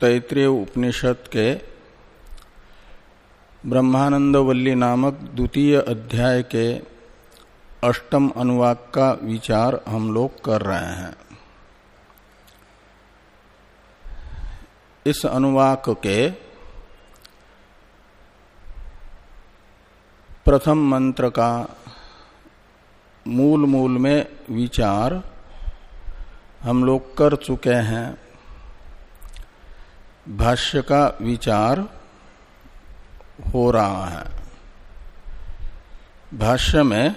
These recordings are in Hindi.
तैतृय उपनिषद के ब्रह्मानंद वल्ली नामक द्वितीय अध्याय के अष्टम अनुवाक का विचार हम लोग कर रहे हैं। इस अनुवाक के प्रथम मंत्र का मूल मूल में विचार हम लोग कर चुके हैं। भाष्य का विचार हो रहा है। भाष्य में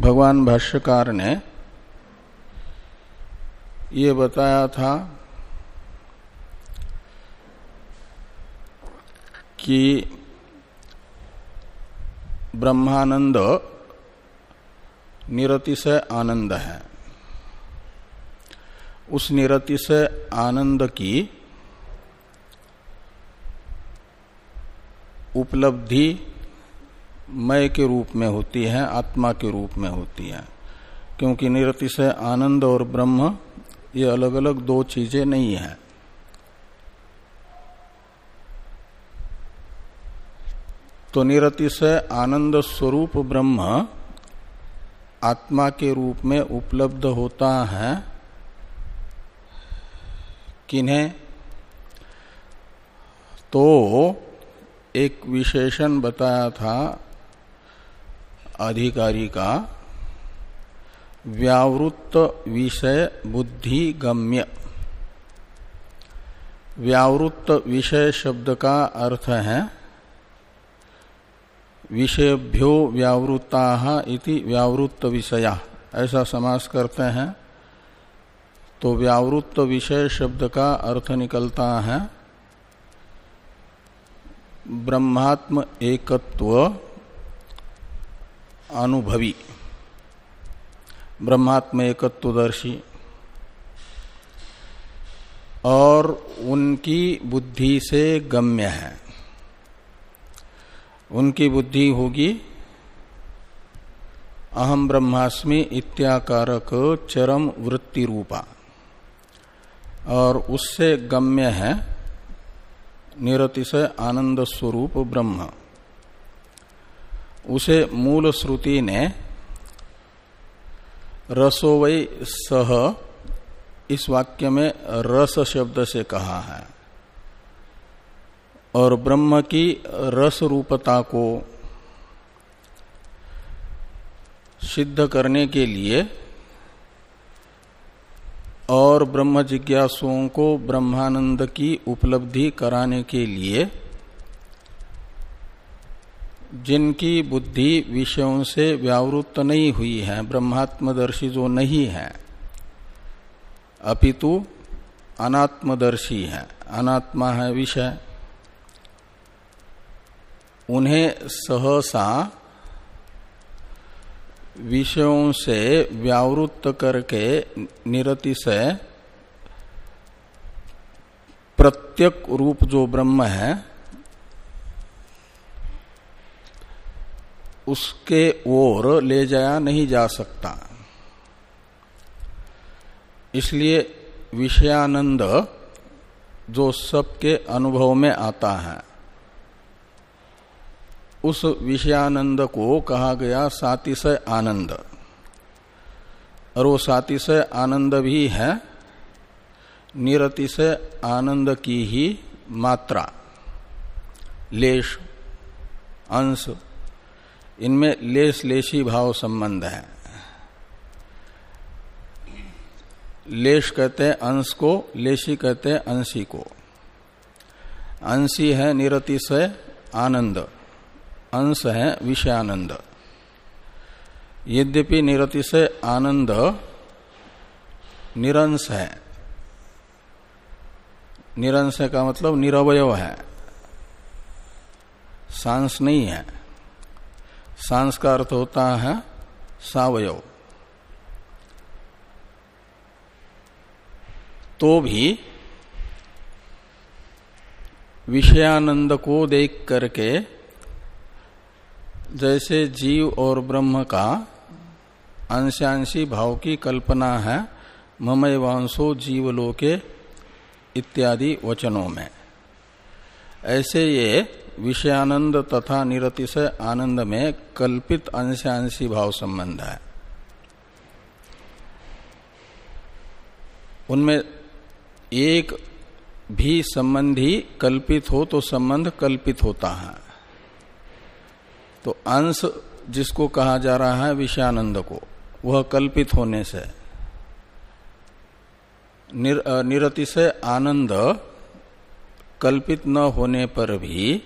भगवान भाष्यकार ने ये बताया था कि ब्रह्मानंद निरति से आनंद है। उस निरति से आनंद की उपलब्धि मय के रूप में होती है, आत्मा के रूप में होती है। क्योंकि निरतिशय आनंद और ब्रह्म, ये अलग अलग दो चीज़ें नहीं है। तो निरतिशय आनंद स्वरूप ब्रह्म आत्मा के रूप में उपलब्ध होता है। किन्हें? तो एक विशेषण बताया था अधिकारी का, व्यावृत्त विषय बुद्धि गम्य। व्यावृत्त विषय शब्द का अर्थ है, विषयभ्यो व्यावृत्ता इति व्यावृत्त विषया। ऐसा समास करते हैं तो व्यावृत्त विषय शब्द का अर्थ निकलता है ब्रह्मात्म एकत्व अनुभवी। ब्रह्मात्म एकत्वदर्शी। और उनकी बुद्धि से गम्य है। उनकी बुद्धि होगी अहम ब्रह्मास्मि इत्याकारक चरम वृत्ति रूपा और उससे गम्य है निरतिशय आनंद स्वरूप ब्रह्म। उसे मूल श्रुति ने रसोवई सह इस वाक्य में रस शब्द से कहा है। और ब्रह्म की रस रूपता को सिद्ध करने के लिए और ब्रह्म जिज्ञासुओं को ब्रह्मानंद की उपलब्धि कराने के लिए, जिनकी बुद्धि विषयों से व्यावृत्त नहीं हुई है, ब्रह्मात्मदर्शी जो नहीं है, अपितु अनात्मदर्शी है, अनात्मा है विषय। उन्हें सहसा विषयों से व्यावृत्त करके निरति से प्रत्यक रूप जो ब्रह्म है, उसके ओर ले जाया नहीं जा सकता। इसलिए विषयानंद जो सबके अनुभव में आता है। उस विषयानंद को कहा गया सातिशय आनंद। और वो सातिशय आनंद भी है, निरतिशय आनंद की ही मात्रा। लेश, अंश, इनमें लेश लेशी भाव संबंध है। लेश कहते हैं अंश को, लेशी कहते हैं अंशी को। अंशी है निरतिशय आनंद। अंश है विषयानंद। यद्यपि निरति से आनंद निरंश है। निरंश का मतलब निरवय है। सांस नहीं है। सांस का अर्थ होता है सावयव। तो भी विषयानंद को देख करके जैसे जीव और ब्रह्म का अंशांशी भाव की कल्पना है ममय वांसो जीवलोके इत्यादि वचनों में। ऐसे ये विषयानंद तथा निरतिशय आनंद में कल्पित अंशांशी भाव संबंध है। उनमें एक भी संबंधी कल्पित हो तो संबंध कल्पित होता है। तो अंश जिसको कहा जा रहा है विषयानंद को वह कल्पित होने से। निर, निरतिशय आनंद कल्पित न होने पर भी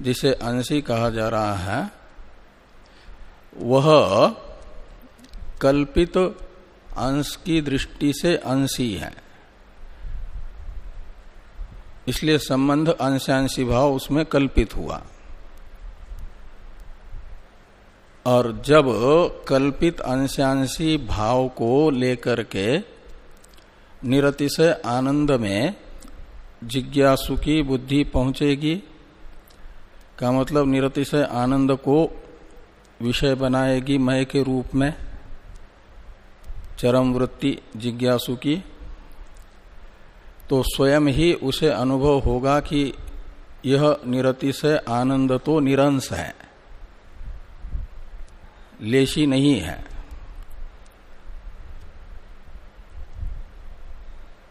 जिसे अंशी कहा जा रहा है वह कल्पित अंश की दृष्टि से अंशी है। इसलिए संबंध अंशांशी भाव उसमें कल्पित हुआ। और जब कल्पित अंशांशी भाव को लेकर के निरतिशय आनंद में जिज्ञासु की बुद्धि पहुंचेगी, का मतलब निरतिशय आनंद को विषय बनाएगी मय के रूप में, चरम वृत्ति जिज्ञासु की तो स्वयं ही उसे अनुभव होगा कि यह निरतिशय आनंद तो निरंश है। लेशी नहीं है।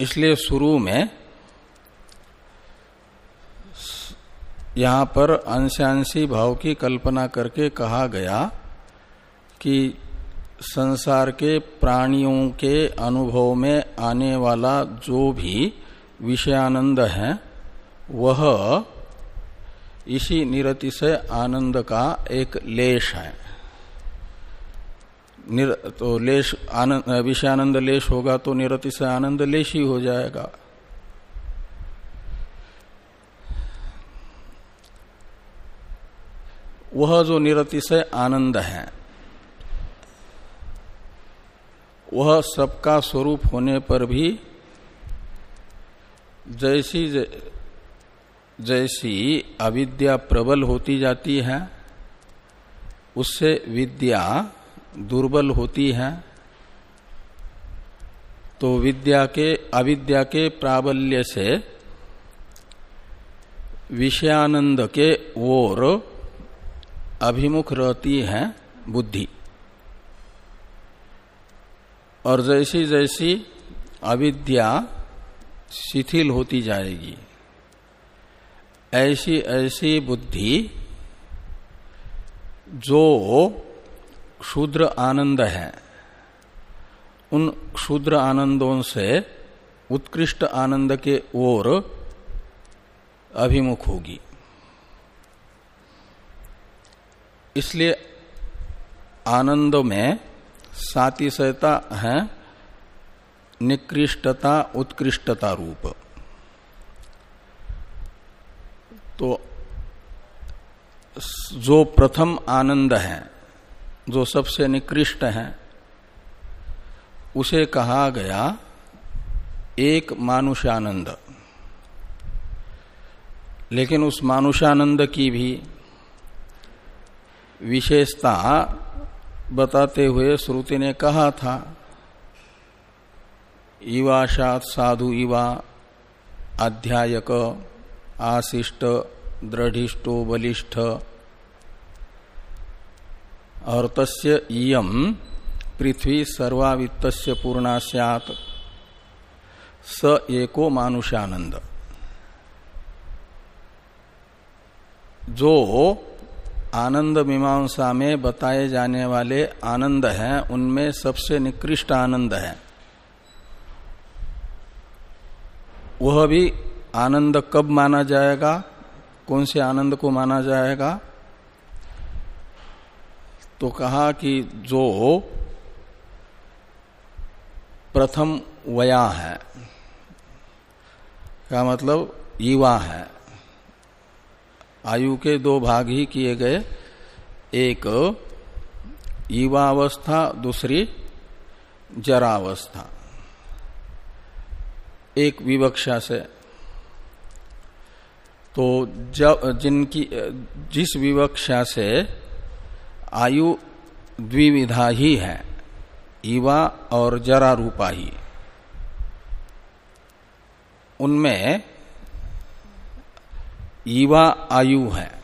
इसलिए शुरू में यहाँ पर अंशांशी भाव की कल्पना करके कहा गया कि संसार के प्राणियों के अनुभव में आने वाला जो भी विषयानंद है, वह इसी निरतिशय आनंद का एक लेश है। निर, तो लेश आनंद विषयानंद लेश होगा तो निरतिशय आनंद लेश ही हो जाएगा। वह जो निरतिशय आनंद है वह सबका स्वरूप होने पर भी जैसी जैसी अविद्या प्रबल होती जाती है उससे विद्या दुर्बल होती है तो विद्या के, अविद्या के प्राबल्य से विषयानंद के ओर अभिमुख रहती है बुद्धि। और जैसी जैसी अविद्या शिथिल होती जाएगी ऐसी ऐसी बुद्धि जो क्षुद्र आनंद है। उन क्षुद्र आनंदों से उत्कृष्ट आनंद के ओर अभिमुख होगी। इसलिए आनंद में सातिशयता है, निकृष्टता, उत्कृष्टता रूप। तो जो प्रथम आनंद है जो सबसे निकृष्ट है, उसे कहा गया एक मानुषानंद। लेकिन उस मानुषानंद की भी विशेषता बताते हुए श्रुति ने कहा था इवाशात साधु इवा अध्यायक आशिष्ट दृढ़िष्टो बलिष्ठ और तस्य इयम पृथ्वी सर्वावित्त पूर्णा सैत स एको मानुषानंद जो आनंद मीमांसा में बताए जाने वाले आनंद हैं, उनमें सबसे निकृष्ट आनंद है। वह भी आनंद कब माना जाएगा? कौन से आनंद को माना जाएगा? तो कहा कि जो प्रथम वया है, का मतलब युवा है, आयु के दो भाग ही किए गए। एक, युवावस्था, दूसरी, जरावस्था। एक विवक्षा से। तो जब जिनकी, जिस विवक्षा से आयु द्विविधा ही है, ईवा और जरा रूपा ही। उनमें ईवा आयु है।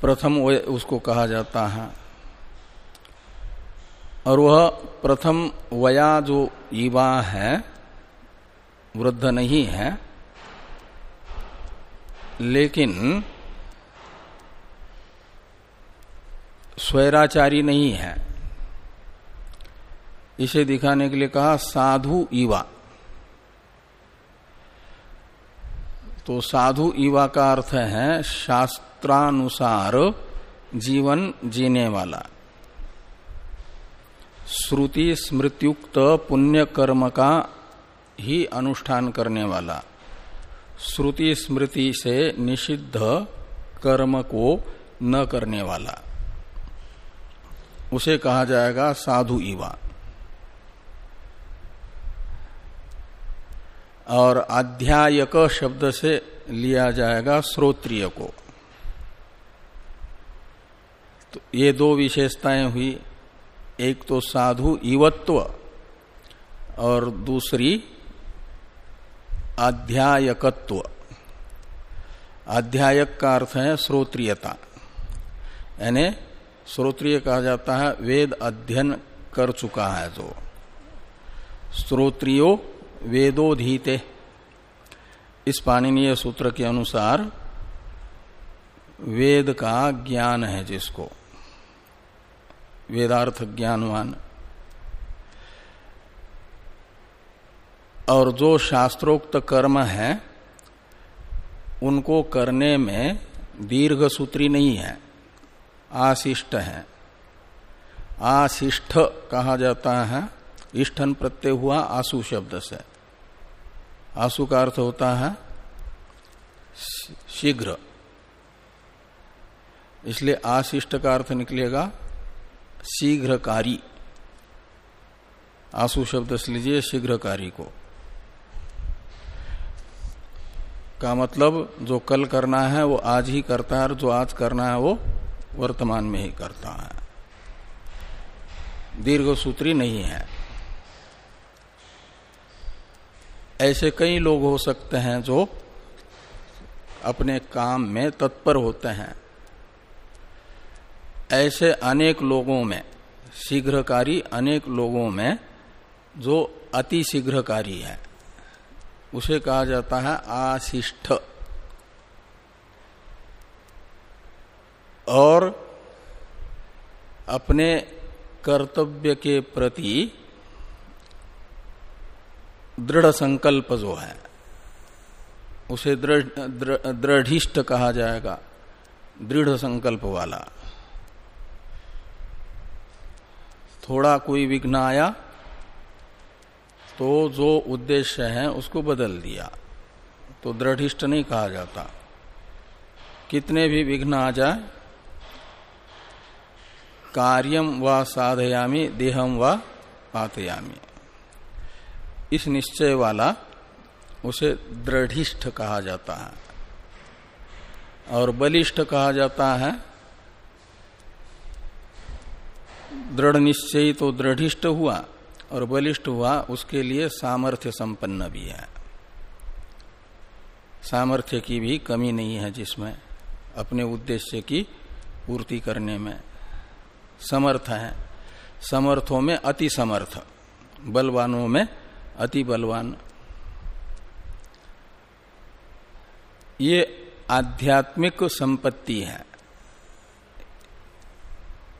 प्रथम उसको कहा जाता है। और वह प्रथम वया जो युवा है, वृद्ध नहीं है, लेकिन स्वैराचारी नहीं है। इसे दिखाने के लिए कहा, साधु ईवा तो साधु ईवा का अर्थ है, शास्त्रानुसार जीवन जीने वाला। श्रुति स्मृतियुक्त पुण्य कर्म का ही अनुष्ठान करने वाला। श्रुति स्मृति से निषिद्ध कर्म को न करने वाला। उसे कहा जाएगा साधु ईवा। और अध्यायक शब्द से लिया जाएगा श्रोत्रिय को। तो ये दो विशेषताएँ हुई। एक तो साधु ईवत्व और दूसरी आध्यायकत्व। अध्यायक का अर्थ है श्रोत्रियता। यानी श्रोत्रिय कहा जाता है, वेद अध्ययन कर चुका है जो श्रोत्रियो वेदोधीते। इस पाणनीय सूत्र के अनुसार वेद का ज्ञान है जिसको। वेदार्थ ज्ञानवान। और जो शास्त्रोक्त कर्म है, उनको करने में दीर्घ सूत्री नहीं है। आशिष्ट है। आशिष्ट कहा जाता है। इष्ठन प्रत्यय हुआ आसु शब्द से। आसु का अर्थ होता है शीघ्र। इसलिए आशिष्ट का अर्थ निकलेगा शीघ्रकारी। आसु शब्द से लीजिए शीघ्रकारी को। का मतलब जो कल करना है वो आज ही करता है और जो आज करना है वो वर्तमान में ही करता है। दीर्घ सूत्री नहीं है। ऐसे कई लोग हो सकते हैं जो अपने काम में तत्पर होते हैं। ऐसे अनेक लोगों में, शीघ्रकारी अनेक लोगों में जो अति शीघ्रकारी है, उसे कहा जाता है आशिष्ठ और अपने कर्तव्य के प्रति दृढ़ संकल्प जो है, उसे दृढ़िष्ट कहा जाएगा, दृढ़ संकल्प वाला। थोड़ा कोई विघ्न आया तो जो उद्देश्य है उसको बदल दिया तो दृढ़िष्ट नहीं कहा जाता। कितने भी विघ्न आ जाए कार्यम व साधयामी देहम व पातयामी। इस निश्चय वाला उसे दृढ़िष्ठ कहा जाता है। और बलिष्ठ कहा जाता है, दृढ़ निश्चय तो दृढ़िष्ठ हुआ, और बलिष्ठ हुआ, उसके लिए सामर्थ्य संपन्न भी है। सामर्थ्य की भी कमी नहीं है जिसमें, अपने उद्देश्य की पूर्ति करने में। समर्थ है। समर्थों में अति समर्थ, बलवानों में अति बलवान। ये आध्यात्मिक संपत्ति है।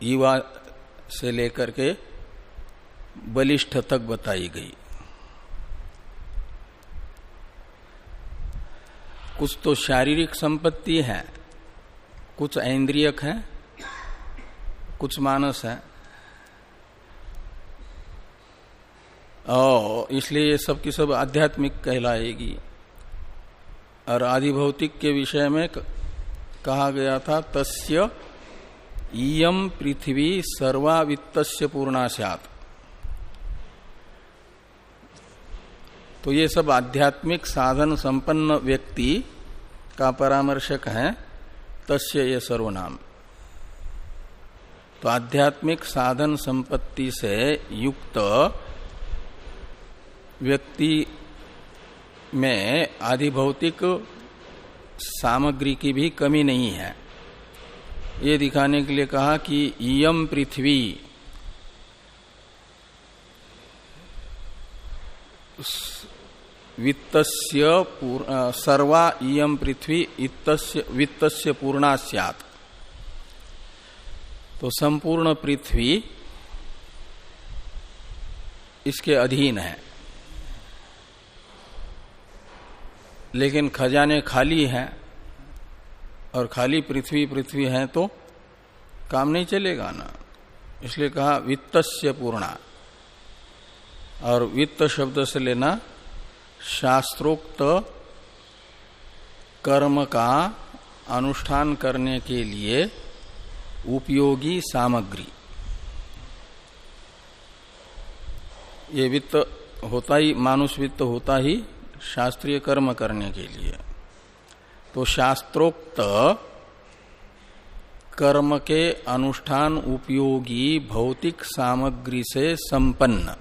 युवा से लेकर के बलिष्ठ तक बताई गई। कुछ तो शारीरिक संपत्ति है, कुछ ऐन्द्रियक है कुछ मानस है। और इसलिए ये सब की सब आध्यात्मिक कहलाएगी। और आदि भौतिक के विषय में कहा गया था, तस्य इयम पृथ्वी सर्वावित्त पूर्णाशात तो ये सब आध्यात्मिक साधन संपन्न व्यक्ति का परामर्शक है, तस्य ये सर्वनाम। तो आध्यात्मिक साधन संपत्ति से युक्त व्यक्ति में आधिभौतिक सामग्री की भी कमी नहीं है। ये दिखाने के लिए कहा कि यम पृथ्वी वित्तस्य सर्वा इयम पृथ्वी वित्तस्य पूर्णा सियात। तो संपूर्ण पृथ्वी इसके अधीन है। लेकिन खजाने खाली हैं और खाली पृथ्वी पृथ्वी है तो काम नहीं चलेगा ना। इसलिए कहा वित्तस्य पूर्णा। और वित्त शब्द से लेना शास्त्रोक्त कर्म का अनुष्ठान करने के लिए उपयोगी सामग्री। ये वित्त होता ही, मानुष वित्त होता ही शास्त्रीय कर्म करने के लिए। तो शास्त्रोक्त कर्म के अनुष्ठान उपयोगी भौतिक सामग्री से संपन्न।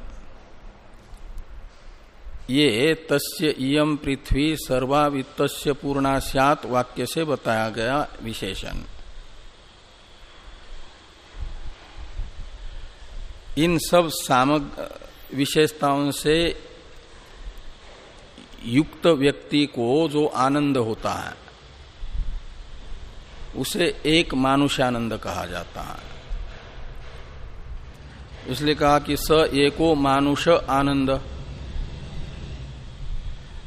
ये तस्य इयम पृथ्वी सर्वा वित्त पूर्णा वाक्य से बताया गया विशेषण। इन सब सामग, विशेषताओं से युक्त व्यक्ति को जो आनंद होता है, उसे एक मानुष्यानंद कहा जाता है। इसलिए कहा कि स एको मानुष आनंद।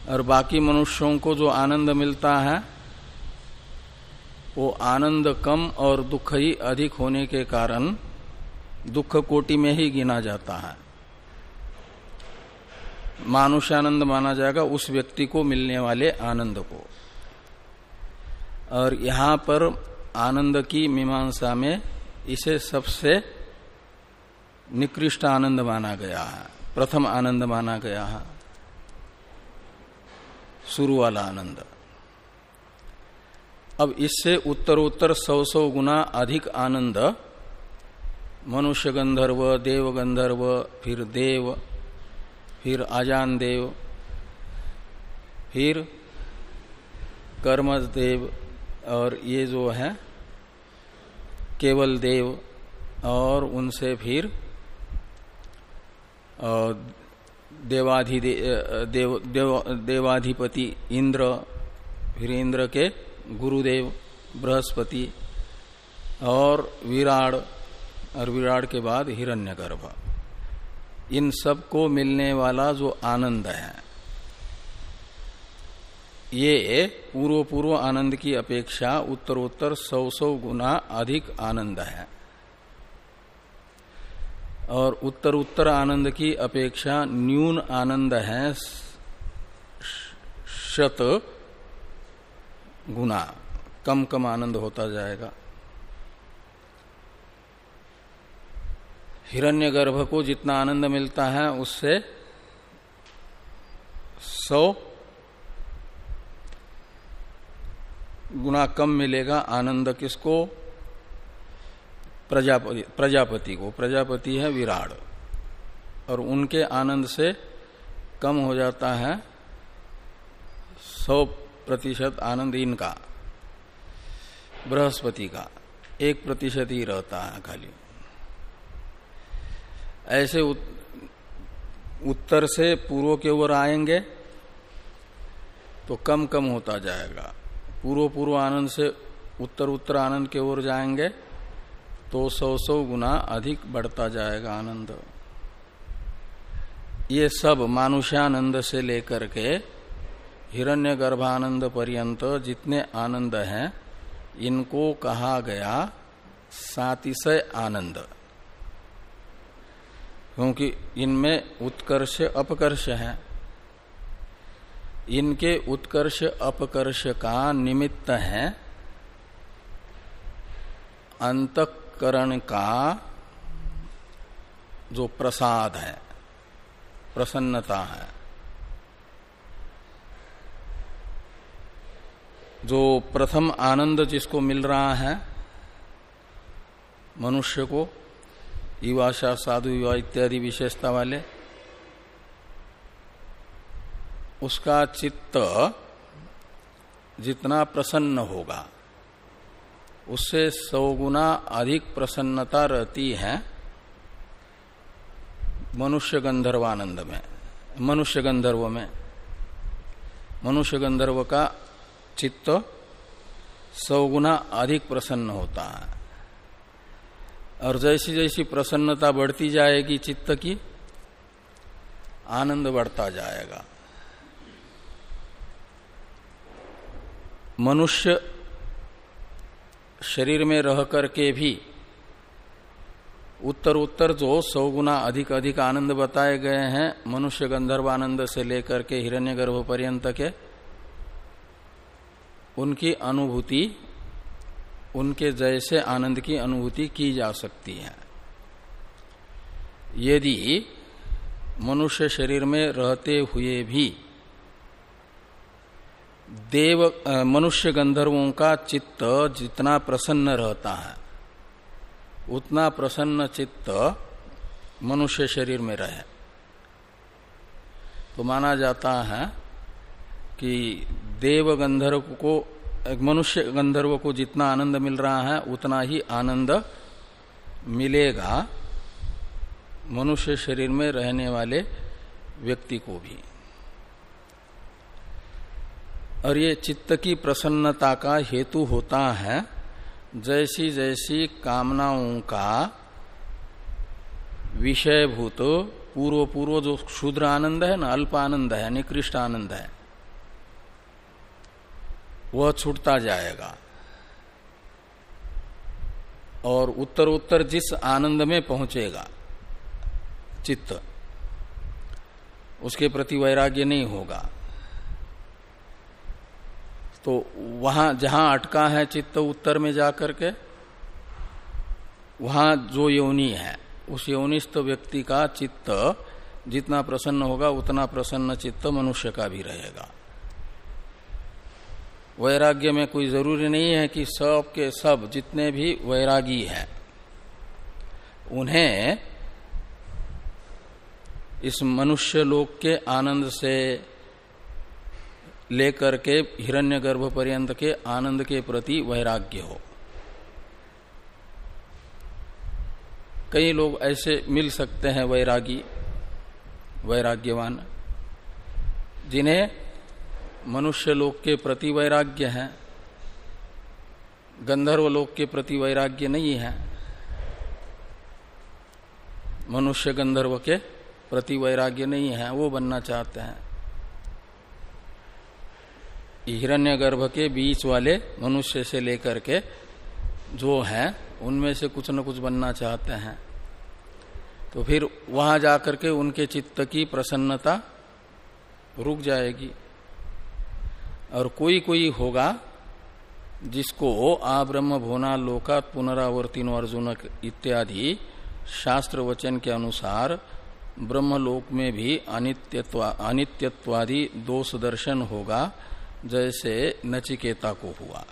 और बाकी मनुष्यों को जो आनंद मिलता है, वो आनंद कम और दुख ही अधिक होने के कारण दुख कोटि में ही गिना जाता है। मानुषानंद माना जाएगा उस व्यक्ति को मिलने वाले आनंद को। और यहाँ पर आनंद की मीमांसा में इसे सबसे निकृष्ट आनंद माना गया है। प्रथम आनंद माना गया है। शुरू वाला आनंद। अब इससे उत्तर उत्तर सौ सौ गुना अधिक आनंद मनुष्य गंधर्व देव गंधर्व फिर देव फिर आजान देव फिर कर्मज देव और ये जो है केवल देव और उनसे फिर देवाधि देव, देव, देवाधिपति इंद्र फिर इंद्र के गुरुदेव बृहस्पति और विराड़ और विराट के बाद हिरण्यगर्भ। इन सबको मिलने वाला जो आनंद है, ये पूर्व पूर्व आनंद की अपेक्षा उत्तरोत्तर सौ सौ गुना अधिक आनंद है। और उत्तर उत्तर आनंद की अपेक्षा न्यून आनंद है शत गुना। कम कम आनंद होता जाएगा। हिरण्यगर्भ को जितना आनंद मिलता है, उससे सौ गुना कम मिलेगा आनंद किसको? प्रजापति प्रजापति को। प्रजापति है विराट। और उनके आनंद से कम हो जाता है सौ प्रतिशत आनंद इनका, बृहस्पति का। एक प्रतिशत ही रहता है खाली। ऐसे उत्तर से पूर्व के ओर आएँगे तो कम कम होता जाएगा। पूर्व पूर्व आनंद से उत्तर उत्तर आनंद के ओर जाएँगे तो सौ सौ गुना अधिक बढ़ता जाएगा आनंद। ये सब मानुष्यानंद से लेकर के हिरण्य गर्भानंद पर्यंत जितने आनंद हैं, इनको कहा गया सातिशय आनंद। क्योंकि इनमें उत्कर्ष, अपकर्ष है। इनके उत्कर्ष, अपकर्ष का निमित्त है। अंतकरण का जो प्रसाद है, प्रसन्नता है, जो प्रथम आनंद जिसको मिल रहा है, मनुष्य को युवाशा साधु युवा इत्यादि विशेषता वाले उसका चित्त जितना प्रसन्न होगा, उससे सौ गुना अधिक प्रसन्नता रहती है मनुष्य गंधर्वानंद में, मनुष्य गंधर्व में। मनुष्य गंधर्व का चित्त सौ गुना अधिक प्रसन्न होता है। और जैसी जैसी प्रसन्नता बढ़ती जाएगी, चित्त की आनंद बढ़ता जाएगा। मनुष्य शरीर में रह करके भी उत्तर उत्तर जो सौ गुना अधिक अधिक आनंद बताए गए हैं, मनुष्य गंधर्व आनंद से लेकर के हिरण्यगर्भ पर्यंत के, उनकी अनुभूति उनके जैसे आनंद की अनुभूति की जा सकती है। यदि मनुष्य शरीर में रहते हुए भी देव मनुष्य गंधर्वों का चित्त जितना प्रसन्न रहता है, उतना प्रसन्न चित्त मनुष्य शरीर में रहे। तो माना जाता है कि देव गंधर्व को मनुष्य गंधर्व को जितना आनंद मिल रहा है, उतना ही आनंद मिलेगा मनुष्य शरीर में रहने वाले व्यक्ति को भी। और ये चित्त की प्रसन्नता का हेतु होता है जैसी जैसी कामनाओं का विषयभूत पूर्व पूर्व जो क्षुद्र आनंद है ना, अल्प आनंद है, निकृष्ट आनंद है वह छूटता जाएगा। और उत्तर उत्तर जिस आनंद में पहुंचेगा, चित्त, उसके प्रति वैराग्य नहीं होगा। तो वहाँ जहाँ अटका है चित्त उत्तर में जाकर के, वहाँ जो योनि है, उस योनिस्थ व्यक्ति का चित्त जितना प्रसन्न होगा, उतना प्रसन्न चित्त मनुष्य का भी रहेगा। वैराग्य में कोई ज़रूरी नहीं है कि सब के सब जितने भी वैरागी हैं, उन्हें इस मनुष्य लोक के आनंद से लेकर के, हिरण्यगर्भ पर्यंत के आनंद के प्रति वैराग्य हो। कई लोग ऐसे मिल सकते हैं वैरागी, वैराग्यवान, जिन्हें मनुष्य लोक के प्रति वैराग्य है, गंधर्व लोक के प्रति वैराग्य नहीं है, मनुष्य गंधर्व के प्रति वैराग्य नहीं है, वो बनना चाहते हैं। हिरण्यगर्भ के बीच वाले मनुष्य से लेकर के जो हैं, उनमें से कुछ न कुछ बनना चाहते हैं। तो फिर वहाँ जाकर के उनके चित्त की प्रसन्नता रुक जाएगी। और कोई कोई होगा जिसको आ ब्रह्म भोना लोका पुनरावर्तिनो अर्जुन इत्यादि शास्त्र वचन के अनुसार ब्रह्मलोक में भी अनित्यत्वा, अनित्यत्वादि दोष दर्शन होगा, जैसे नचिकेता को हुआ।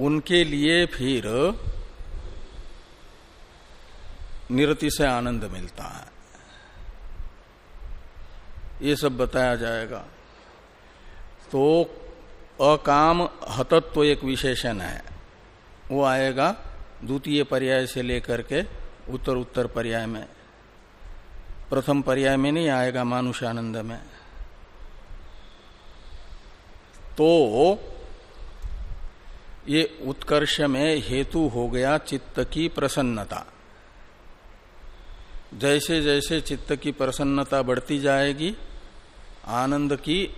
उनके लिए फिर निरति से आनंद मिलता है। ये सब बताया जाएगा। तो अकाम हतत्व एक विशेषण है। वो आएगा द्वितीय पर्याय से लेकर के उत्तर उत्तर पर्याय में। प्रथम पर्याय में नहीं आएगा मानुषानंद में। तो ये उत्कर्ष में हेतु हो गया चित्त की प्रसन्नता। जैसे जैसे चित्त की प्रसन्नता बढ़ती जाएगी आनंद की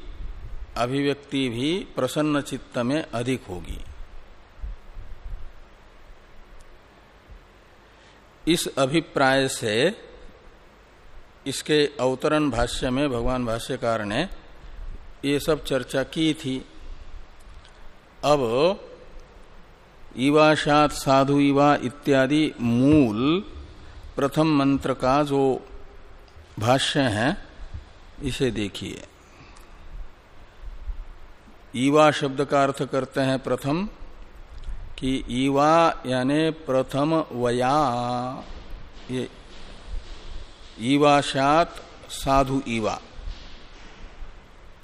अभिव्यक्ति भी प्रसन्न चित्त में अधिक होगी। इस अभिप्राय से इसके अवतरण भाष्य में भगवान भाष्यकार ने ये सब चर्चा की थी। अब इवाशात साधु इवा इत्यादि मूल प्रथम मंत्र का जो भाष्य है इसे देखिए। ईवा शब्द का अर्थ करते हैं प्रथम कि ईवा यानी प्रथम वया, ये ईवाशात साधु ईवा।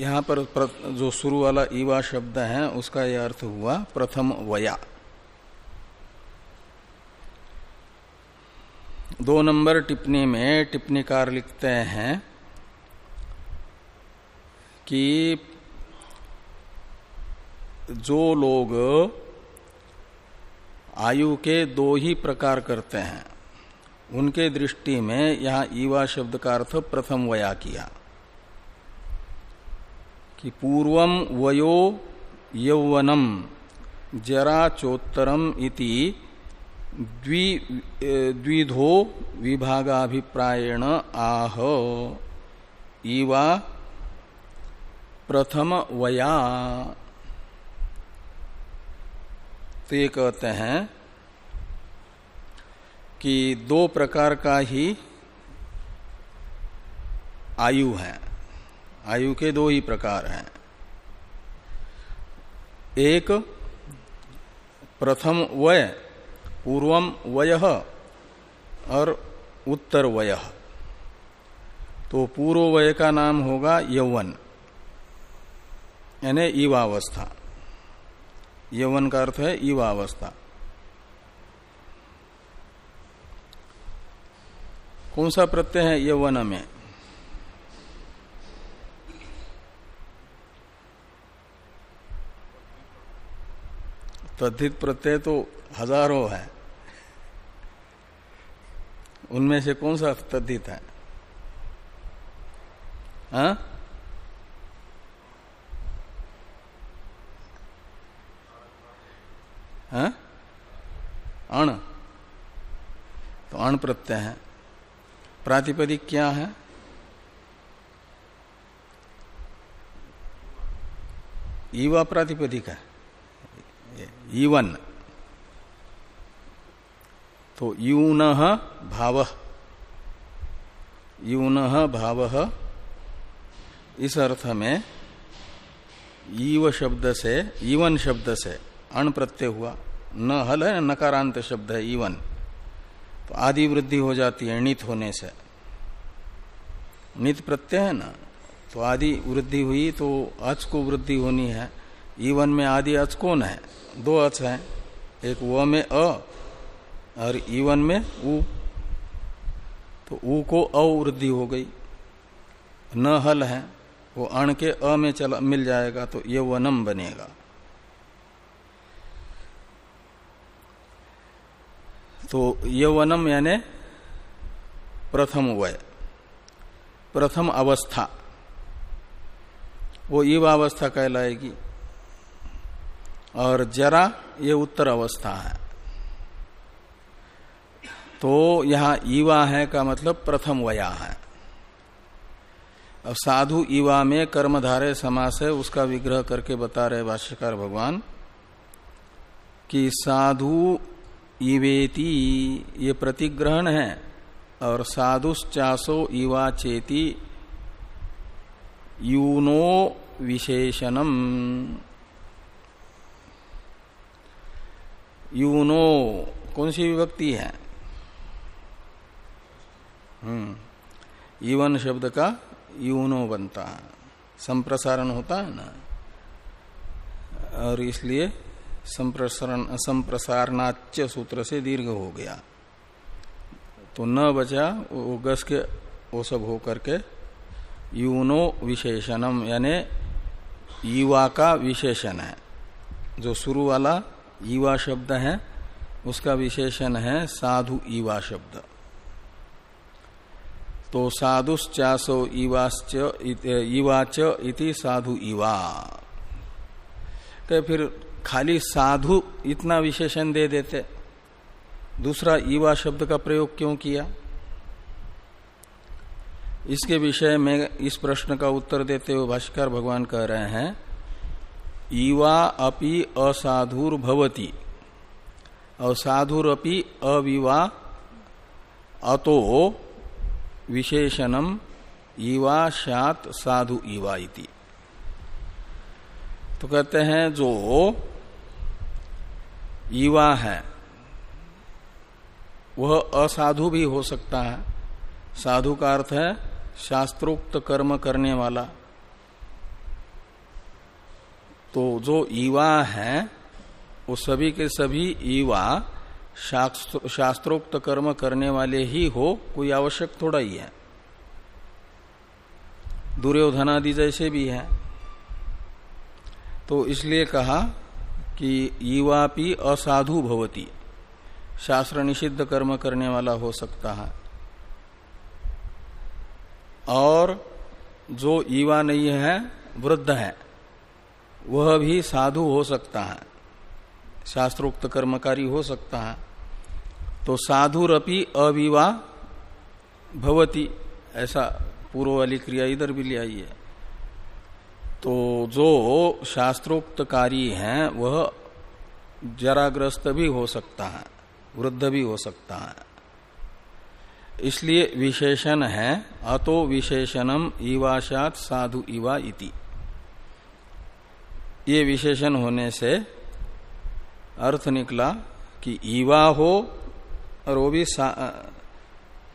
यहाँ पर, जो शुरू वाला ईवा शब्द है, उसका यह अर्थ हुआ प्रथम वया। दो नंबर टिप्पणी में टिप्पणीकार लिखते हैं कि जो लोग आयु के दो ही प्रकार करते हैं, उनके दृष्टि में यहाँ ईवा शब्द का अर्थ प्रथम वया किया। कि पूर्वम वयो यौवनम जरा चोत्तरम इति द्विधो विभागाभिप्रायण आह। ईवा प्रथम वया। तो ये कहते हैं कि दो प्रकार का ही आयु है। आयु के दो ही प्रकार हैं। एक, प्रथम वय, पूर्वम वय और उत्तर वय। तो पूर्व वय का नाम होगा यौवन। यानी युवावस्था यौवन का अर्थ है युवावस्था कौन सा प्रत्यय है यवन में? तद्धित प्रत्यय तो हज़ारों है। उनमें से कौन सा तद्धित है? हा? हा? अण। तो अण प्रत्यय है। प्रातिपदिक क्या है? ईवा प्रातिपदिक है। ईवन। तो यून भाव। यून भाव। इस अर्थ में ईव शब्द से, ईवन शब्द से अण प्रत्यय हुआ। न हल है नकारांत शब्द है ईवन तो आदि वृद्धि हो जाती है नित होने से। नित प्रत्यय है ना? तो आदि वृद्धि हुई तो अच को वृद्धि होनी है। ईवन में आदि अच कौन है? दो अच है। एक व में अ, और ईवन में उ। तो उ को अवृद्धि हो गई। न हल है, वो अण के अ में चला, मिल जाएगा तो ये वनम बनेगा। तो यौवनम यानी प्रथम वय प्रथम अवस्था। वो युवावस्था कहलाएगी। और जरा ये उत्तर अवस्था है। तो यहाँ ईवा है का मतलब प्रथम वया है। अब साधु ईवा में कर्मधारे समास है, उसका विग्रह करके बता रहे भाष्यकार भगवान कि साधु इवेति, ये प्रतिग्रहण है। और साधुश्चासो इवा चेती यूनो विशेषणम। यूनो, कौन सी विभक्ति है? हम्म ईवन शब्द का यूनो बनता है। संप्रसारण होता है ना? और इसलिए संप्रसारण संप्रसारणाच्य सूत्र से दीर्घ हो गया। तो न बचा, वो गस के वो सब हो करके यूनो विशेषणम, यानी युवा का विशेषण है। जो शुरू वाला युवा शब्द है, उसका विशेषण है साधु ईवा शब्द। तो साधुश्चासो इवाच इति साधु इवा तो फिर खाली साधु इतना विशेषण दे देते। दूसरा, ईवा शब्द का प्रयोग क्यों किया? इसके विषय में इस प्रश्न का उत्तर देते हुए भाष्कर भगवान कह रहे हैं, ईवा अपि असाधुर भवती, और साधुर अपि अविवा अतो विशेषणम ईवा शात साधु ईवा इति। तो कहते हैं, जो युवा है, वह असाधु भी हो सकता है। साधु का अर्थ है, शास्त्रोक्त कर्म करने वाला। तो जो ईवा है, वो सभी के सभी ईवा शास्त्रोक्त कर्म करने वाले ही हो, कोई आवश्यक थोड़ा ही है। दुर्योधनादि जैसे भी है। तो इसलिए कहा कि युवापी असाधु भवती। शास्त्र निषिद्ध कर्म करने वाला हो सकता है। और जो युवा नहीं है, वृद्ध है, वह भी साधु हो सकता है। शास्त्रोक्त कर्मकारी हो सकता है। तो साधुरपि अविवा भवती, ऐसा पूर्व वाली क्रिया इधर भी ले आई है। तो जो शास्त्रोक्तकारी हैं, वह जराग्रस्त भी हो सकता है, वृद्ध भी हो सकता है। इसलिए विशेषण है, अतो विशेषणम इवाशात साधु इवा इति। ये विशेषण होने से अर्थ निकला कि ईवा हो और वो भी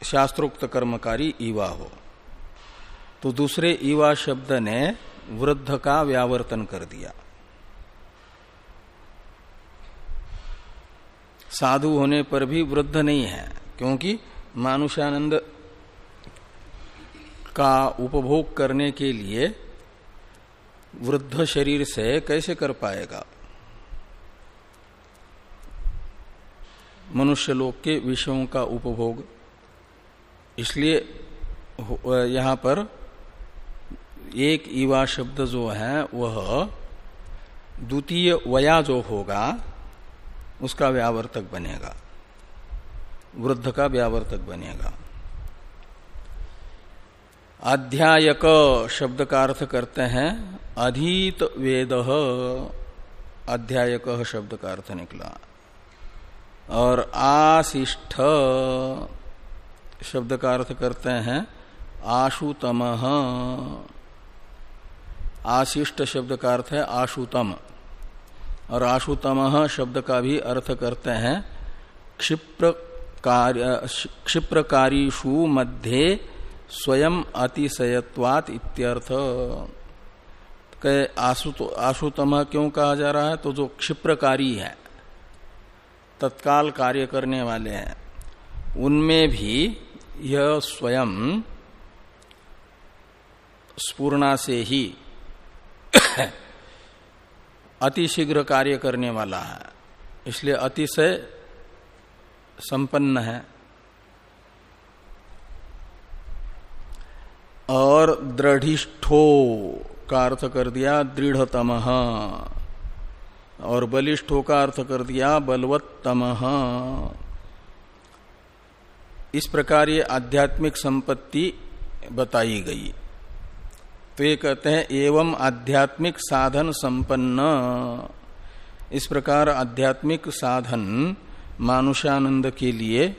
शास्त्रोक्त कर्मकारी ईवा हो। तो दूसरे ईवा शब्द ने वृद्ध का व्यावर्तन कर दिया। साधु होने पर भी वृद्ध नहीं है, क्योंकि मानुषानंद का उपभोग करने के लिए वृद्ध शरीर से कैसे कर पाएगा? मनुष्य लोक के विषयों का उपभोग, इसलिए यहाँ पर एक ईवा शब्द जो है, वह द्वितीय वया जो होगा, उसका व्यावर्तक बनेगा। वृद्ध का व्यावर्तक बनेगा। अध्यायक शब्द का अर्थ करते हैं, अधीत वेद। अध्यायक शब्द का अर्थ निकला। और आशिष्ठ शब्द का अर्थ करते हैं, आशुतम। आशिष्ट शब्द का अर्थ है आशुतम। और आशुतम शब्द का भी अर्थ करते हैं क्षिप्र कार्य, क्षिप्रकारीषु मध्य स्वयं अतिशयत्वात इत्यर्थ। आशुतम क्यों कहा जा रहा है? तो जो क्षिप्रकारी है, तत्काल कार्य करने वाले हैं, उनमें भी यह स्वयं स्पूर्णा से ही अतिशीघ्र कार्य करने वाला है। इसलिए अतिशय संपन्न है। और दृढ़िष्ठो का अर्थ कर दिया दृढ़तम। और बलिष्ठो का अर्थ कर दिया बलवत्तम। इस प्रकार ये आध्यात्मिक संपत्ति बताई गई। तो ये कहते हैं, एवं आध्यात्मिक साधन संपन्न। इस प्रकार आध्यात्मिक साधन मानुषानंद के लिए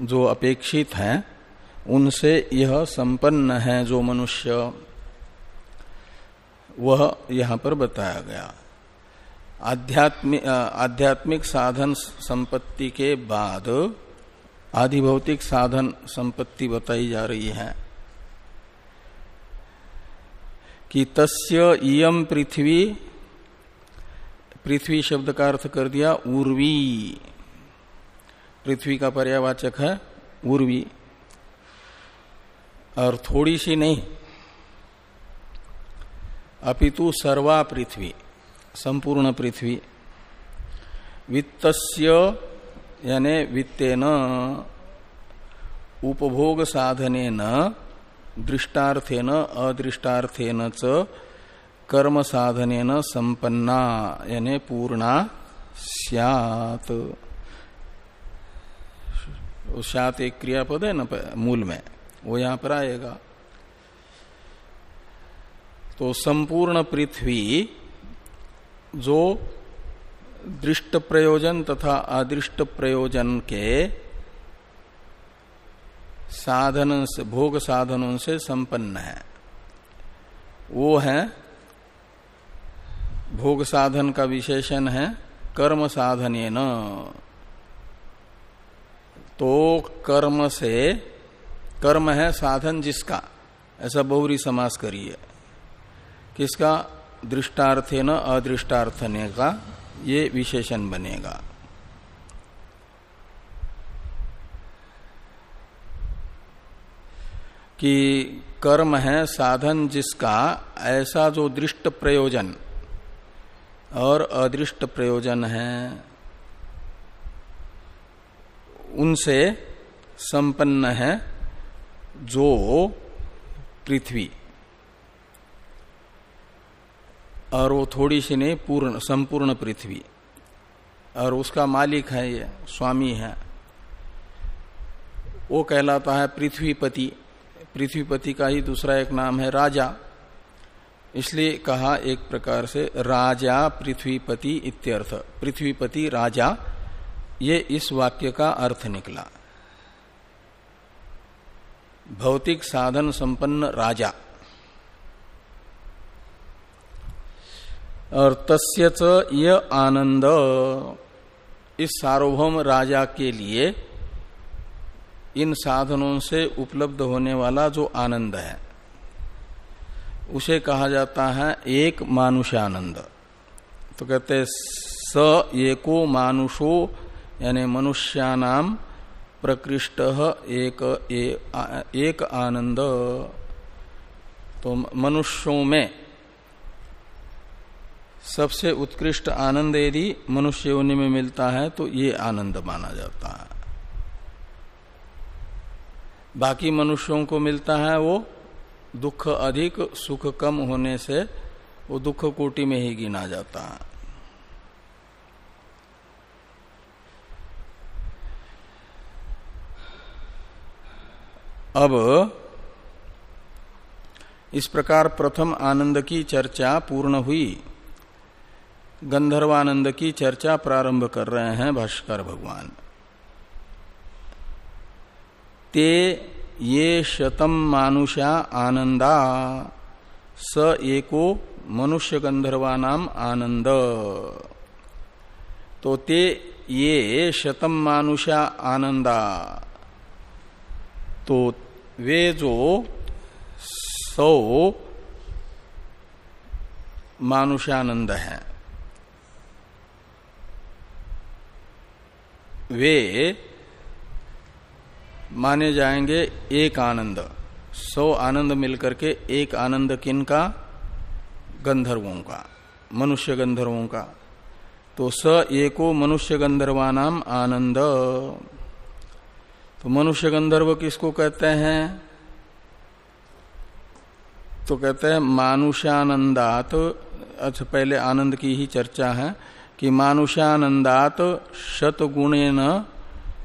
जो अपेक्षित है, उनसे यह संपन्न है जो मनुष्य। वह यहाँ पर बताया गया। आध्यात्मिक आध्यात्मिक साधन संपत्ति के बाद आधिभौतिक साधन संपत्ति बताई जा रही है। कि तस्य इयम पृथ्वी पृथ्वी शब्द का अर्थ कर दिया, उर्वी। पृथ्वी का पर्यावाचक है, उर्वी। और थोड़ी सी नहीं। अपितु सर्वा पृथ्वी, संपूर्ण पृथ्वी। वित्तस्य, यानी वित्तेन उपभोग साधने न दृष्टार्थेन, अदृष्टार्थेन च कर्म साधनेन संपन्ना यानी पूर्णा सियात। सात एक क्रियापद है ना, मूल में। वो यहाँ पर आएगा। तो संपूर्ण पृथ्वी जो दृष्ट प्रयोजन तथा अदृष्ट प्रयोजन के साधन से, भोग साधनों से संपन्न है। वो है, भोग साधन का विशेषण है, कर्म साधन न तो कर्म से, कर्म है साधन जिसका? ऐसा बहुरी समास करिए। किसका? दृष्टार्थे न अदृष्टार्थने का ये विशेषण बनेगा। कि कर्म है, साधन जिसका, ऐसा जो दृष्ट प्रयोजन और अदृष्ट प्रयोजन है, उनसे संपन्न है जो पृथ्वी। और वो थोड़ी सी नहीं, पूर्ण, संपूर्ण पृथ्वी। और उसका मालिक है ये, स्वामी है। वो कहलाता है पृथ्वीपति। पृथ्वीपति का ही दूसरा एक नाम है राजा। इसलिए कहा एक प्रकार से राजा पृथ्वीपति इत्यर्थ। पृथ्वीपति राजा, ये इस वाक्य का अर्थ निकला। भौतिक साधन संपन्न राजा। और तस्य च आनंद। इस सार्वभौम राजा के लिए इन साधनों से उपलब्ध होने वाला जो आनंद है उसे कहा जाता है एक मानुष्यानंद तो कहते स एको मानुषो यानी मनुष्यानाम प्रकृष्ट एक ए, एक आनंद। तो मनुष्यों में सबसे उत्कृष्ट आनंद यदि मनुष्य में मिलता है तो ये आनंद माना जाता है। बाकी मनुष्यों को मिलता है वो दुख अधिक, सुख कम होने से वो दुख कोटि में ही गिना जाता है। अब इस प्रकार प्रथम आनंद की चर्चा पूर्ण हुई। गंधर्वानंद की चर्चा प्रारंभ कर रहे हैं भाष्कर भगवान। ते ये शतम मानुषा आनंदा स एको मनुष्य गंधर्वानाम आनंद तो ते ये शतम मानुषा आनंदा तो वे जो सौ मानुषानंद हैं, वे माने जाएँगे एक आनंद। सौ आनंद मिलकर के एक आनंद किन का? गंधर्वों का, मनुष्य गंधर्वों का। तो स एको मनुष्य गंधर्वानाम आनंद। तो मनुष्य गंधर्व किसको कहते हैं? तो कहते हैं मानुष्यानंदात अच्छा पहले आनंद की ही चर्चा है कि मानुष्यानंदात शतगुणेन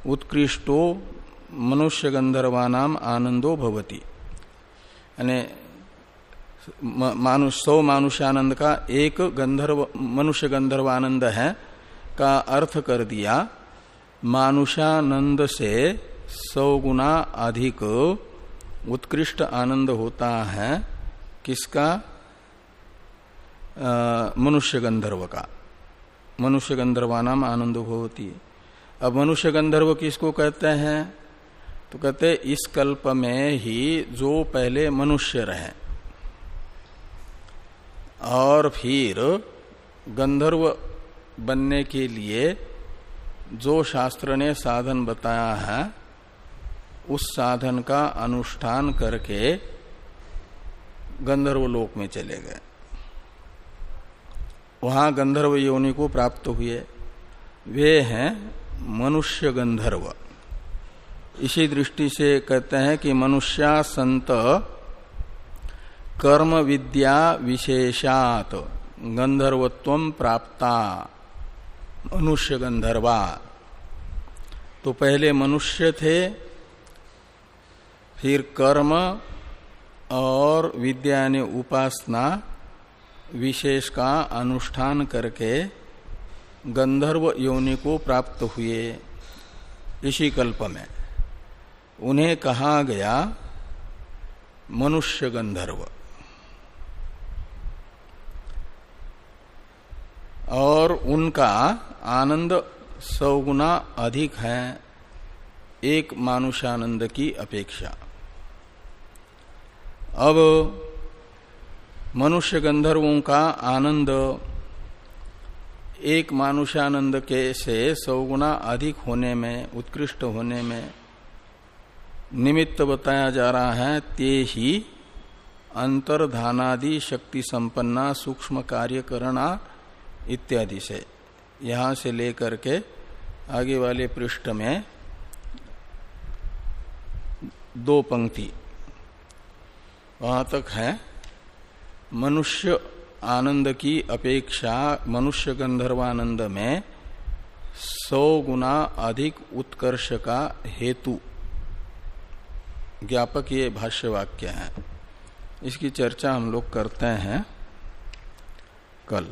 उत्कृष्टो मनुष्य गंधर्वानाम आनंदो भवती मानुष, सौ मानुष्यानंद का एक गंधर्व मनुष्य गंधर्व आनंद है, का अर्थ कर दिया, मानुषानंद से सौ गुना अधिक उत्कृष्ट आनंद होता है, किसका? मनुष्य गंधर्व का। मनुष्य गंधर्वानाम आनंद होती अब मनुष्य गंधर्व किसको कहते हैं? तो कहते इस कल्प में ही जो पहले मनुष्य रहे। और फिर गंधर्व बनने के लिए जो शास्त्र ने साधन बताया है, उस साधन का अनुष्ठान करके गंधर्व लोक में चले गए। वहाँ गंधर्व योनि को प्राप्त हुए। वे हैं मनुष्य गंधर्व। इसी दृष्टि से कहते हैं कि मनुष्या संत कर्म विद्या विशेषात, गंधर्वत्व प्राप्ता, मनुष्य गंधर्वा। तो पहले मनुष्य थे, फिर कर्म और विद्या ने उपासना विशेष का अनुष्ठान करके गंधर्व योनि को प्राप्त हुए। इसी कल्प में। उन्हें कहा गया मनुष्य गंधर्व। और उनका आनंद सौगुना अधिक है एक मानुषानंद की अपेक्षा। अब मनुष्य गंधर्वों का आनंद एक मानुष्यानंद के से सौगुना अधिक होने में, उत्कृष्ट होने में निमित्त बताया जा रहा है, ते ही अंतर्धानादि शक्ति संपन्ना, सूक्ष्म कार्यकरणा इत्यादि से। यहाँ से लेकर के आगे वाले पृष्ठ में दो पंक्ति। वहाँ तक है, मनुष्य आनंद की अपेक्षा मनुष्य गंधर्वानंद में सौ गुना अधिक उत्कर्ष का हेतु। ज्ञापक ये भाष्य वाक्य हैं। इसकी चर्चा हम लोग करते हैं कल।